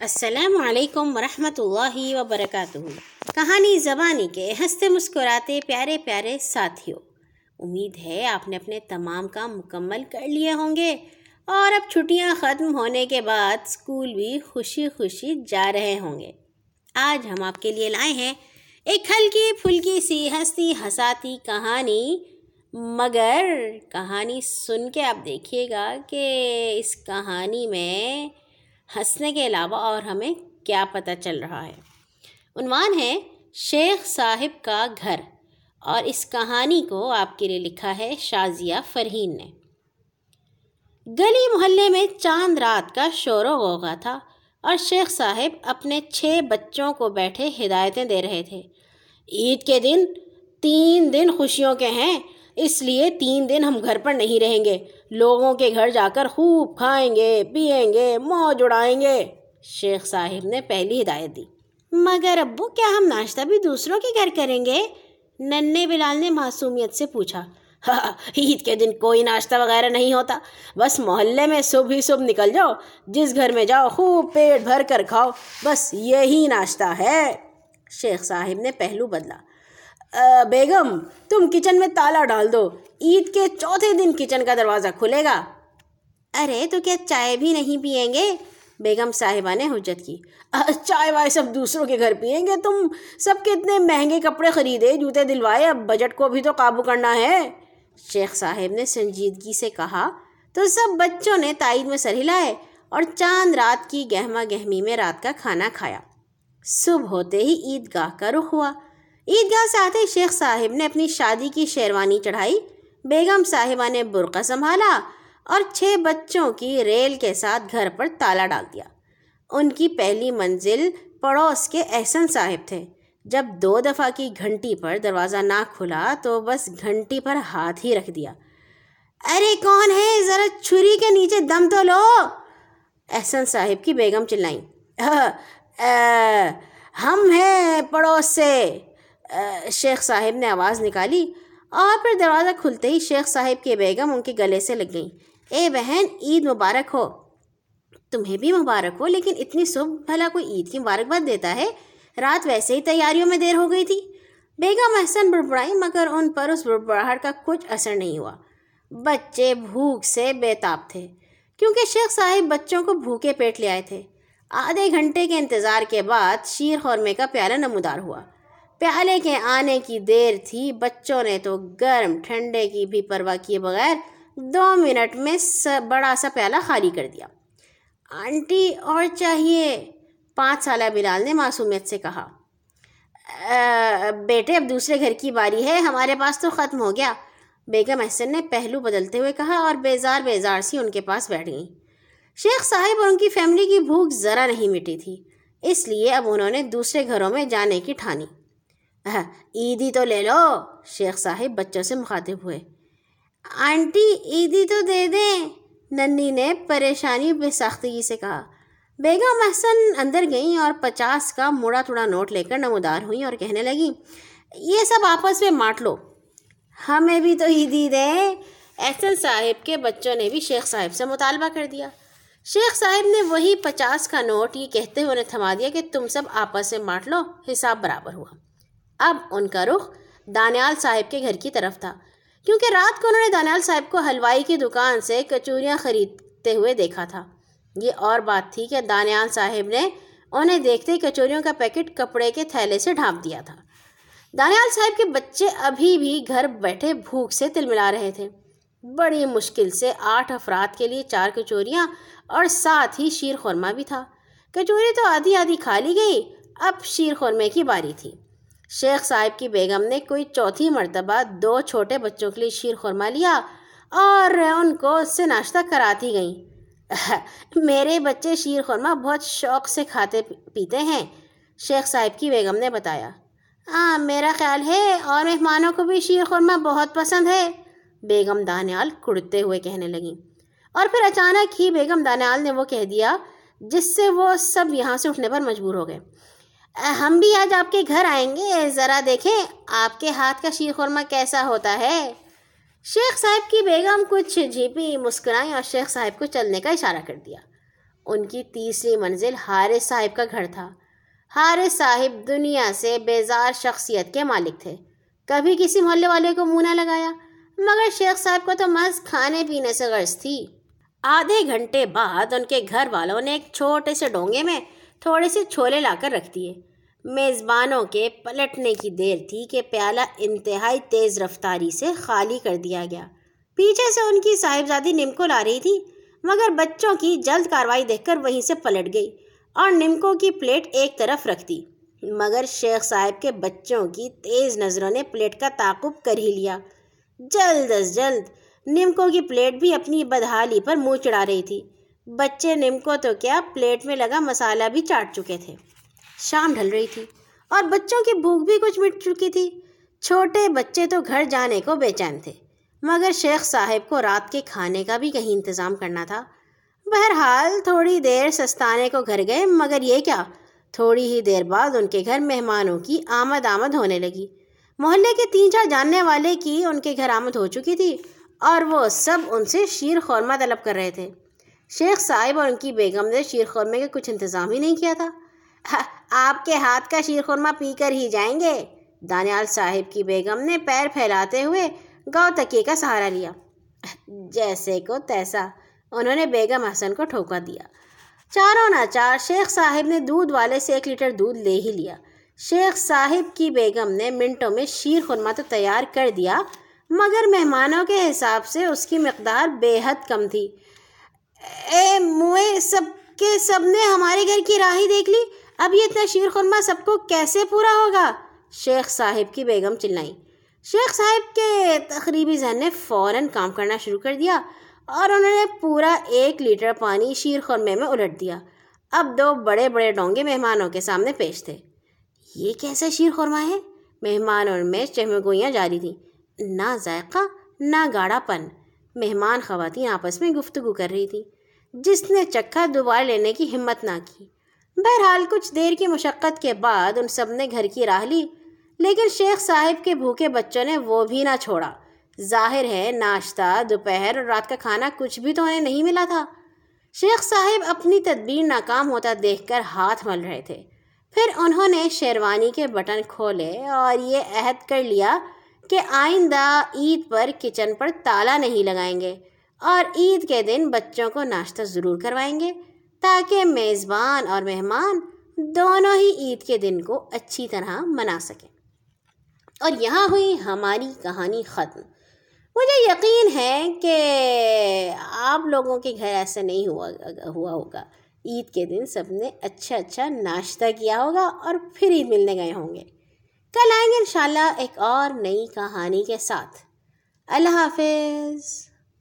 السلام علیکم ورحمۃ اللہ وبرکاتہ۔ کہانی زبانی کے ہنستے مسکراتے پیارے پیارے ساتھیوں۔ امید ہے آپ نے اپنے تمام کام مکمل کر لیے ہوں گے۔ اور اب چھٹیاں ختم ہونے کے بعد اسکول بھی خوشی خوشی جا رہے ہوں گے۔ آج ہم آپ کے لیے لائے ہیں ایک ہلکی پھلکی سی ہستی ہساتی کہانی۔ مگر کہانی سن کے آپ دیکھیے گا کہ اس کہانی میں ہنسنے کے علاوہ اور ہمیں کیا پتہ چل رہا ہے۔ عنوان ہے، شیخ صاحب کا گھر۔ اور اس کہانی کو آپ کے لیے لکھا ہے شازیہ فرہین نے۔ گلی محلے میں چاند رات کا شور و غوغا تھا اور شیخ صاحب اپنے چھ بچوں کو بیٹھے ہدایتیں دے رہے تھے۔ عید کے دن تین دن خوشیوں کے ہیں۔ اس لیے تین دن ہم گھر پر نہیں رہیں گے۔ لوگوں کے گھر جا کر خوب کھائیں گے پئیں گے، موج اڑائیں گے۔ شیخ صاحب نے پہلی ہدایت دی۔ مگر ابو، کیا ہم ناشتہ بھی دوسروں کے گھر کریں گے؟ ننے بلال نے معصومیت سے پوچھا۔ ہاں، عید کے دن کوئی ناشتہ وغیرہ نہیں ہوتا۔ بس محلے میں صبح ہی صبح نکل جاؤ۔ جس گھر میں جاؤ، خوب پیٹ بھر کر کھاؤ۔ بس یہی ناشتہ ہے۔ شیخ صاحب نے پہلو بدلا۔ بیگم، تم کچن میں تالا ڈال دو۔ عید کے چوتھے دن کچن کا دروازہ کھلے گا۔ ارے، تو کیا چائے بھی نہیں پئیں گے؟ بیگم صاحبہ نے حجت کی۔ چائے وائے سب دوسروں کے گھر پئیں گے تم۔ سب کے اتنے مہنگے کپڑے خریدے، جوتے دلوائے۔ اب بجٹ کو بھی تو قابو کرنا ہے۔ شیخ صاحب نے سنجیدگی سے کہا، تو سب بچوں نے تائید میں سر ہلائے اور چاند رات کی گہما گہمی میں رات کا کھانا کھایا۔ صبح ہوتے ہی عید گاہ کا رخ ہوا۔ عیدگاہ سے آتے شیخ صاحب نے اپنی شادی کی شیروانی چڑھائی، بیگم صاحبہ نے برقع سنبھالا اور چھ بچوں کی ریل کے ساتھ گھر پر تالا ڈال دیا۔ ان کی پہلی منزل پڑوس کے احسن صاحب تھے۔ جب دو دفعہ کی گھنٹی پر دروازہ نہ کھلا تو بس گھنٹی پر ہاتھ ہی رکھ دیا۔ ارے کون ہے؟ ذرا چھری کے نیچے دم تو لو۔ احسن صاحب کی بیگم چلائیں ہم ہیں پڑوس سے۔ شیخ صاحب نے آواز نکالی اور پھر دروازہ کھلتے ہی شیخ صاحب کے بیگم ان کے گلے سے لگ گئیں۔ اے بہن، عید مبارک ہو۔ تمہیں بھی مبارک ہو، لیکن اتنی صبح بھلا کوئی عید کی مبارکباد دیتا ہے۔ رات ویسے ہی تیاریوں میں دیر ہو گئی تھی۔ بیگم احسن بڑبڑائی، مگر ان پر اس بڑبڑاہٹ کا کچھ اثر نہیں ہوا۔ بچے بھوک سے بےتاب تھے، کیونکہ شیخ صاحب بچوں کو بھوکے پیٹ لے آئے تھے۔ آدھے گھنٹے کے انتظار کے بعد شیر خورمے کا پیالہ نمودار ہوا۔ پیالے کے آنے کی دیر تھی، بچوں نے تو گرم ٹھنڈے کی بھی پرواہ کیے بغیر دو منٹ میں بڑا سا پیالہ خالی کر دیا۔ آنٹی، اور چاہیے؟ پانچ سالہ بلال نے معصومیت سے کہا۔ بیٹے، اب دوسرے گھر کی باری ہے، ہمارے پاس تو ختم ہو گیا۔ بیگم احسن نے پہلو بدلتے ہوئے کہا اور بیزار بیزار سی ان کے پاس بیٹھ گئیں۔ شیخ صاحب اور ان کی فیملی کی بھوک ذرا نہیں مٹی تھی، اس لیے اب انہوں نے دوسرے گھروں میں جانے کی ٹھانی۔ عیدی تو لے لو۔ شیخ صاحب بچوں سے مخاطب ہوئے۔ آنٹی، عیدی تو دے دیں۔ ننی نے پریشانی بے ساختگی سے کہا۔ بیگم احسن اندر گئیں اور پچاس کا موڑا توڑا نوٹ لے کر نمودار ہوئیں اور کہنے لگیں، یہ سب آپس میں مانٹ لو۔ ہمیں بھی تو عیدی دیں احسن صاحب کے بچوں نے بھی شیخ صاحب سے مطالبہ کر دیا۔ شیخ صاحب نے وہی پچاس کا نوٹ یہ کہتے ہوئے انہیں تھما دیا کہ تم سب آپس سے مانٹ لو۔ حساب برابر ہوا۔ اب ان کا رخ دانیال صاحب کے گھر کی طرف تھا، کیونکہ رات کو انہوں نے دانیال صاحب کو حلوائی کی دکان سے کچوریاں خریدتے ہوئے دیکھا تھا۔ یہ اور بات تھی کہ دانیال صاحب نے انہیں دیکھتے ہی کچوریوں کا پیکٹ کپڑے کے تھیلے سے ڈھانپ دیا تھا۔ دانیال صاحب کے بچے ابھی بھی گھر بیٹھے بھوک سے تل ملا رہے تھے۔ بڑی مشکل سے آٹھ افراد کے لیے چار کچوریاں اور ساتھ ہی شیر خورمہ بھی تھا۔ کچوری تو آدھی آدھی کھا لی گئی، اب شیر خورمے کی باری تھی۔ شیخ صاحب کی بیگم نے کوئی چوتھی مرتبہ دو چھوٹے بچوں کے لیے شیر خورما لیا اور ان کو اس سے ناشتہ کراتی گئیں۔ میرے بچے شیر خورما بہت شوق سے کھاتے پیتے ہیں، شیخ صاحب کی بیگم نے بتایا۔ ہاں میرا خیال ہے اور مہمانوں کو بھی شیر خورما بہت پسند ہے۔ بیگم دانیال کڑتے ہوئے کہنے لگیں۔ اور پھر اچانک ہی بیگم دانیال نے وہ کہہ دیا، جس سے وہ سب یہاں سے اٹھنے پر مجبور ہو گئے۔ ہم بھی آج آپ کے گھر آئیں گے، ذرا دیکھیں آپ کے ہاتھ کا شیر خورمہ کیسا ہوتا ہے۔ شیخ صاحب کی بیگم کچھ جھیپی مسکرائیں اور شیخ صاحب کو چلنے کا اشارہ کر دیا۔ ان کی تیسری منزل حارث صاحب کا گھر تھا۔ حارث صاحب دنیا سے بیزار شخصیت کے مالک تھے۔ کبھی کسی محلے والے کو منہ نہ لگایا، مگر شیخ صاحب کو تو محض کھانے پینے سے غرض تھی۔ آدھے گھنٹے بعد ان کے گھر والوں نے ایک چھوٹے سے ڈونگے میں تھوڑے سے چھولے لا کر رکھ دیے۔ میزبانوں کے پلٹنے کی دیر تھی کہ پیالہ انتہائی تیز رفتاری سے خالی کر دیا گیا۔ پیچھے سے ان کی صاحبزادی نمکو لا رہی تھی، مگر بچوں کی جلد کاروائی دیکھ کر وہیں سے پلٹ گئی اور نمکو کی پلیٹ ایک طرف رکھ دی۔ مگر شیخ صاحب کے بچوں کی تیز نظروں نے پلیٹ کا تعاقب کر ہی لیا۔ جلد از جلد نمکو کی پلیٹ بھی اپنی بدحالی پر منہ چڑھا رہی تھی۔ بچے نمکو تو کیا پلیٹ میں لگا مسالہ بھی چاٹ چکے تھے۔ شام ڈھل رہی تھی اور بچوں کی بھوک بھی کچھ مٹ چکی تھی۔ چھوٹے بچے تو گھر جانے کو بے چین تھے، مگر شیخ صاحب کو رات کے کھانے کا بھی کہیں انتظام کرنا تھا۔ بہرحال تھوڑی دیر سستانے کو گھر گئے، مگر یہ کیا، تھوڑی ہی دیر بعد ان کے گھر مہمانوں کی آمد آمد ہونے لگی۔ محلے کے تین چار جاننے والے کی ان کے گھر آمد ہو چکی تھی اور وہ سب ان سے شیر خورمہ طلب کر رہے تھے۔ شیخ صاحب اور ان کی بیگم نے شیر خورمے کا کچھ انتظام ہی نہیں کیا تھا۔ آپ کے ہاتھ کا شیر خورمہ پی کر ہی جائیں گے۔ دانیال صاحب کی بیگم نے پیر پھیلاتے ہوئے گاؤ تکیے کا سہارا لیا۔ جیسے کو تیسا۔ انہوں نے بیگم حسن کو ٹھوکا دیا۔ چاروں ناچار شیخ صاحب نے دودھ والے سے ایک لیٹر دودھ لے ہی لیا۔ شیخ صاحب کی بیگم نے منٹوں میں شیر خورمہ تو تیار کر دیا، مگر مہمانوں کے حساب سے اس کی مقدار بے حد کم تھی۔ اے موئے، سب کے سب نے ہمارے گھر کی راہی دیکھ لی۔ اب یہ اتنا شیر خورمہ سب کو کیسے پورا ہوگا؟ شیخ صاحب کی بیگم چلائی شیخ صاحب کے تقریبی ذہن نے فوراً کام کرنا شروع کر دیا اور انہوں نے پورا ایک لیٹر پانی شیر خورمے میں الٹ دیا۔ اب دو بڑے بڑے ڈونگے مہمانوں کے سامنے پیش تھے۔ یہ کیسا شیر خورمہ ہے؟ مہمانوں میں چہمگوئیاں جاری تھیں۔ نہ ذائقہ نہ گاڑا پن مہمان خواتین آپس میں گفتگو کر رہی تھی جس نے چکھا دوبارہ لینے کی ہمت نہ کی۔ بہرحال کچھ دیر کی مشقت کے بعد ان سب نے گھر کی راہ لی، لیکن شیخ صاحب کے بھوکے بچوں نے وہ بھی نہ چھوڑا۔ ظاہر ہے، ناشتہ، دوپہر اور رات کا کھانا کچھ بھی تو انہیں نہیں ملا تھا۔ شیخ صاحب اپنی تدبیر ناکام ہوتا دیکھ کر ہاتھ مل رہے تھے۔ پھر انہوں نے شیروانی کے بٹن کھولے اور یہ عہد کر لیا کہ آئندہ عید پر کچن پر تالا نہیں لگائیں گے اور عید کے دن بچوں کو ناشتہ ضرور کروائیں گے تاکہ میزبان اور مہمان دونوں ہی عید کے دن کو اچھی طرح منا سکیں۔ اور یہاں ہوئی ہماری کہانی ختم۔ مجھے یقین ہے کہ آپ لوگوں کے گھر ایسا نہیں ہوا ہوا ہوگا۔ عید کے دن سب نے اچھا اچھا ناشتہ کیا ہوگا اور پھر عید ملنے گئے ہوں گے۔ کل آئیں گے انشاءاللہ ایک اور نئی کہانی کے ساتھ۔ اللہ حافظ۔